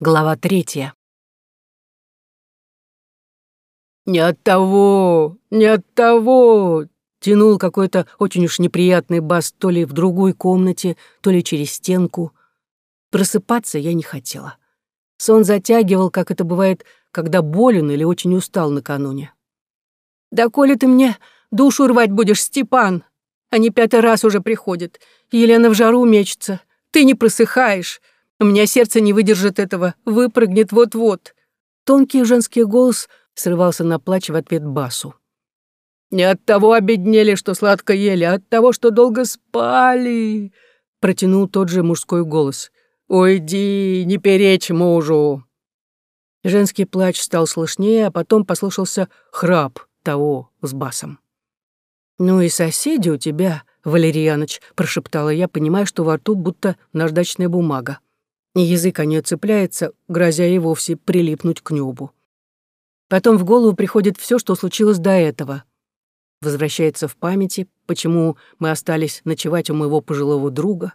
Глава третья. «Не от того! Не от того!» Тянул какой-то очень уж неприятный бас то ли в другой комнате, то ли через стенку. Просыпаться я не хотела. Сон затягивал, как это бывает, когда болен или очень устал накануне. «Да коли ты мне душу рвать будешь, Степан!» Они пятый раз уже приходят. Елена в жару мечется. Ты не просыхаешь. У меня сердце не выдержит этого. Выпрыгнет вот-вот. Тонкий женский голос срывался на плач в ответ басу. «Не от того обеднели, что сладко ели, а от того, что долго спали», — протянул тот же мужской голос. «Уйди, не перечь мужу». Женский плач стал слышнее, а потом послышался храп того с басом. «Ну и соседи у тебя, Валерьяныч», — прошептала я, понимая, что во рту будто наждачная бумага. И язык о нее цепляется, грозя и вовсе прилипнуть к небу. Потом в голову приходит все, что случилось до этого. Возвращается в памяти, почему мы остались ночевать у моего пожилого друга.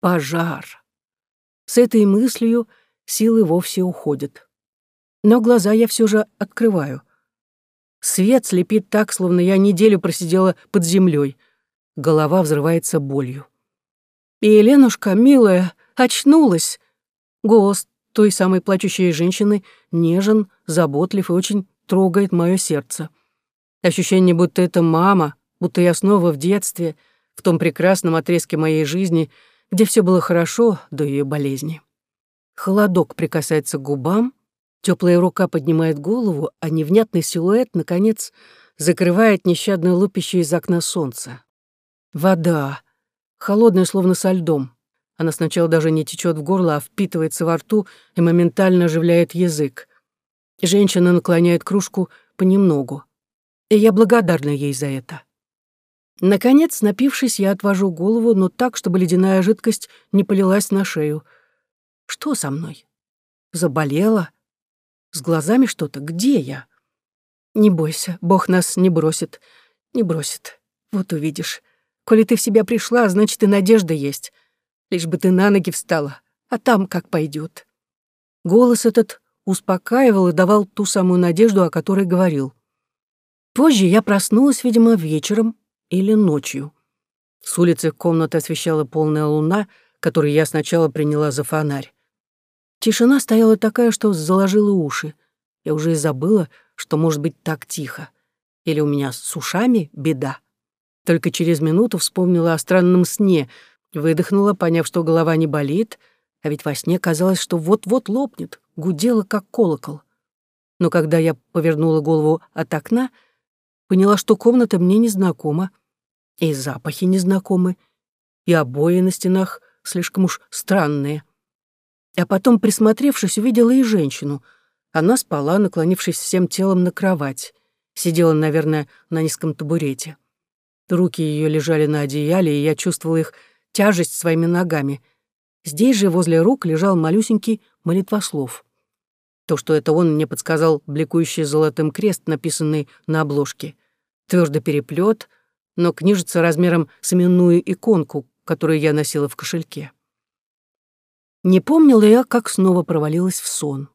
Пожар. С этой мыслью силы вовсе уходят. Но глаза я все же открываю. Свет слепит так, словно я неделю просидела под землей. Голова взрывается болью. И Еленушка, милая, очнулась. Голос той самой плачущей женщины нежен, заботлив и очень трогает мое сердце. Ощущение, будто это мама, будто я снова в детстве, в том прекрасном отрезке моей жизни, где все было хорошо до ее болезни. Холодок прикасается к губам, теплая рука поднимает голову, а невнятный силуэт, наконец, закрывает нещадное лупище из окна солнца. Вода, холодная, словно со льдом. Она сначала даже не течет в горло, а впитывается во рту и моментально оживляет язык. Женщина наклоняет кружку понемногу. И я благодарна ей за это. Наконец, напившись, я отвожу голову, но так, чтобы ледяная жидкость не полилась на шею. Что со мной? Заболела? С глазами что-то? Где я? Не бойся, Бог нас не бросит. Не бросит. Вот увидишь. Коли ты в себя пришла, значит, и надежда есть лишь бы ты на ноги встала, а там как пойдет. Голос этот успокаивал и давал ту самую надежду, о которой говорил. Позже я проснулась, видимо, вечером или ночью. С улицы комнаты освещала полная луна, которую я сначала приняла за фонарь. Тишина стояла такая, что заложила уши. Я уже и забыла, что может быть так тихо. Или у меня с ушами беда. Только через минуту вспомнила о странном сне — Выдохнула, поняв, что голова не болит, а ведь во сне казалось, что вот-вот лопнет, гудела, как колокол. Но когда я повернула голову от окна, поняла, что комната мне незнакома, и запахи незнакомы, и обои на стенах слишком уж странные. А потом, присмотревшись, увидела и женщину. Она спала, наклонившись всем телом на кровать. Сидела, наверное, на низком табурете. Руки ее лежали на одеяле, и я чувствовала их тяжесть своими ногами. Здесь же возле рук лежал малюсенький молитвослов. То, что это он, мне подсказал бликующий золотым крест, написанный на обложке. Твердый переплет, но книжица размером с именную иконку, которую я носила в кошельке. Не помнила я, как снова провалилась в сон.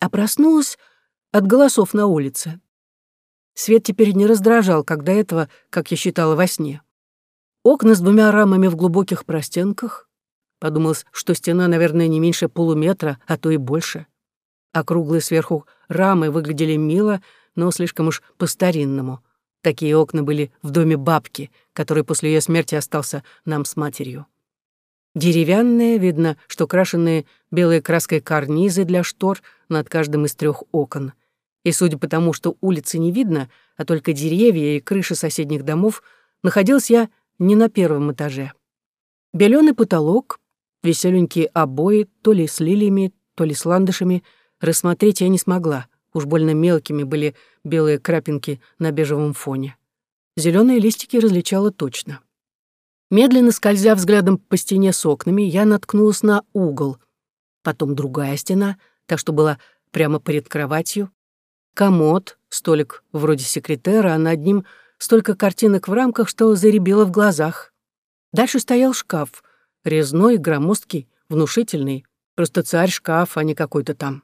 А проснулась от голосов на улице. Свет теперь не раздражал, как до этого, как я считала во сне. Окна с двумя рамами в глубоких простенках. Подумалось, что стена, наверное, не меньше полуметра, а то и больше. Округлые сверху рамы выглядели мило, но слишком уж по-старинному. Такие окна были в доме бабки, который после ее смерти остался нам с матерью. Деревянные, видно, что крашеные белой краской карнизы для штор над каждым из трех окон. И судя по тому, что улицы не видно, а только деревья и крыши соседних домов, находился я не на первом этаже. Белёный потолок, веселенькие обои, то ли с лилиями, то ли с ландышами, рассмотреть я не смогла. Уж больно мелкими были белые крапинки на бежевом фоне. Зеленые листики различала точно. Медленно скользя взглядом по стене с окнами, я наткнулась на угол. Потом другая стена, так что была прямо перед кроватью. Комод, столик вроде секретера, а над ним — столько картинок в рамках, что заребило в глазах. Дальше стоял шкаф, резной, громоздкий, внушительный. Просто царь-шкаф, а не какой-то там.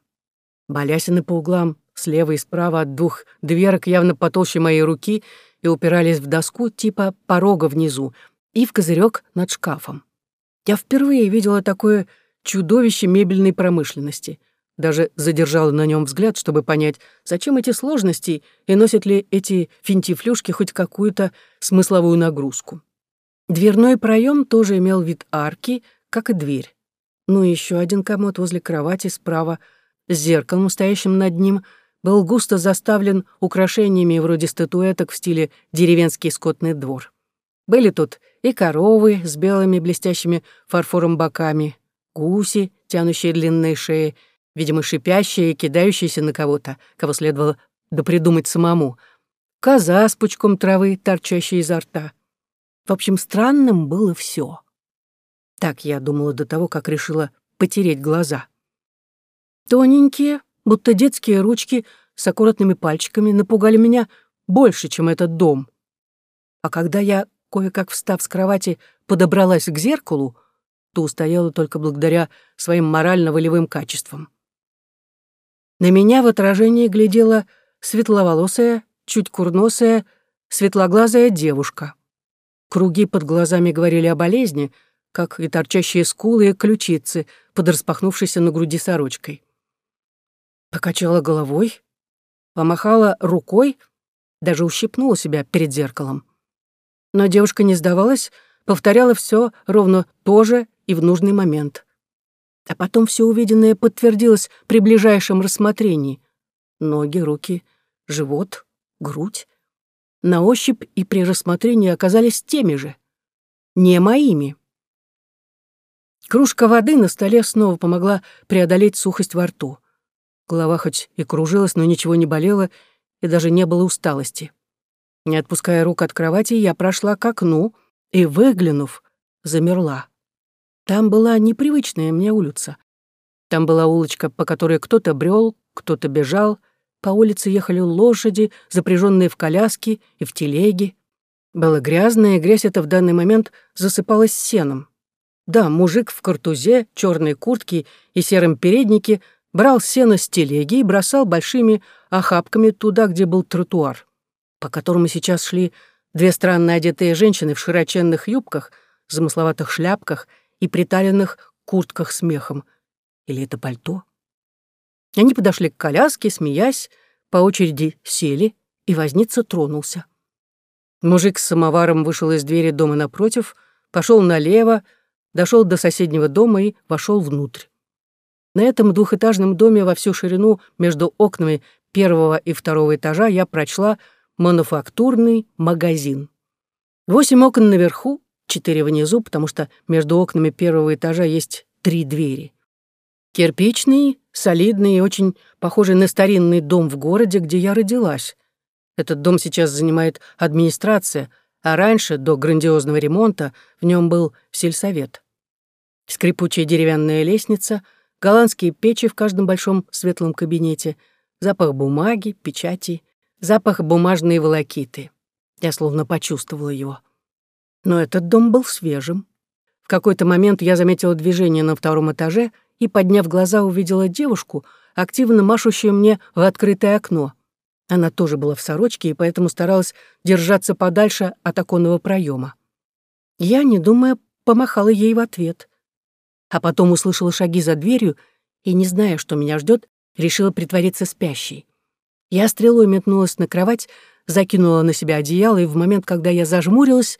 Балясины по углам, слева и справа от двух дверок явно потолще моей руки и упирались в доску типа порога внизу и в козырек над шкафом. Я впервые видела такое чудовище мебельной промышленности. Даже задержала на нем взгляд, чтобы понять, зачем эти сложности и носят ли эти финтифлюшки хоть какую-то смысловую нагрузку. Дверной проем тоже имел вид арки, как и дверь. Ну и еще один комод возле кровати справа с зеркалом, стоящим над ним, был густо заставлен украшениями вроде статуэток в стиле «деревенский скотный двор». Были тут и коровы с белыми блестящими фарфором боками, гуси, тянущие длинные шеи, видимо, шипящие и кидающиеся на кого-то, кого следовало допридумать самому, коза с пучком травы, торчащей изо рта. В общем, странным было все. Так я думала до того, как решила потереть глаза. Тоненькие, будто детские ручки с аккуратными пальчиками напугали меня больше, чем этот дом. А когда я кое-как встав с кровати, подобралась к зеркалу, то устояла только благодаря своим морально-волевым качествам. На меня в отражении глядела светловолосая, чуть курносая, светлоглазая девушка. Круги под глазами говорили о болезни, как и торчащие скулы и ключицы под распахнувшейся на груди сорочкой. Покачала головой, помахала рукой, даже ущипнула себя перед зеркалом. Но девушка не сдавалась, повторяла все ровно то же и в нужный момент. А потом все увиденное подтвердилось при ближайшем рассмотрении. Ноги, руки, живот, грудь. На ощупь и при рассмотрении оказались теми же. Не моими. Кружка воды на столе снова помогла преодолеть сухость во рту. Голова хоть и кружилась, но ничего не болело, и даже не было усталости. Не отпуская рук от кровати, я прошла к окну и, выглянув, замерла. Там была непривычная мне улица. Там была улочка, по которой кто-то брел, кто-то бежал. По улице ехали лошади, запряженные в коляски и в телеги. Было грязно, и грязь эта в данный момент засыпалась сеном. Да, мужик в картузе, черной куртке и сером переднике брал сено с телеги и бросал большими охапками туда, где был тротуар по которому сейчас шли две странно одетые женщины в широченных юбках, замысловатых шляпках и приталенных куртках с мехом. Или это пальто? Они подошли к коляске, смеясь, по очереди сели, и возница тронулся. Мужик с самоваром вышел из двери дома напротив, пошел налево, дошел до соседнего дома и вошел внутрь. На этом двухэтажном доме во всю ширину между окнами первого и второго этажа я прочла мануфактурный магазин. Восемь окон наверху, четыре внизу, потому что между окнами первого этажа есть три двери. Кирпичный, солидный и очень похожий на старинный дом в городе, где я родилась. Этот дом сейчас занимает администрация, а раньше, до грандиозного ремонта, в нем был сельсовет. Скрипучая деревянная лестница, голландские печи в каждом большом светлом кабинете, запах бумаги, печати — запах бумажной волокиты. Я словно почувствовала его. Но этот дом был свежим. В какой-то момент я заметила движение на втором этаже и, подняв глаза, увидела девушку, активно машущую мне в открытое окно. Она тоже была в сорочке и поэтому старалась держаться подальше от оконного проема. Я, не думая, помахала ей в ответ. А потом услышала шаги за дверью и, не зная, что меня ждет, решила притвориться спящей. Я стрелой метнулась на кровать, закинула на себя одеяло, и в момент, когда я зажмурилась,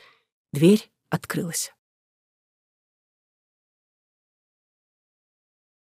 дверь открылась.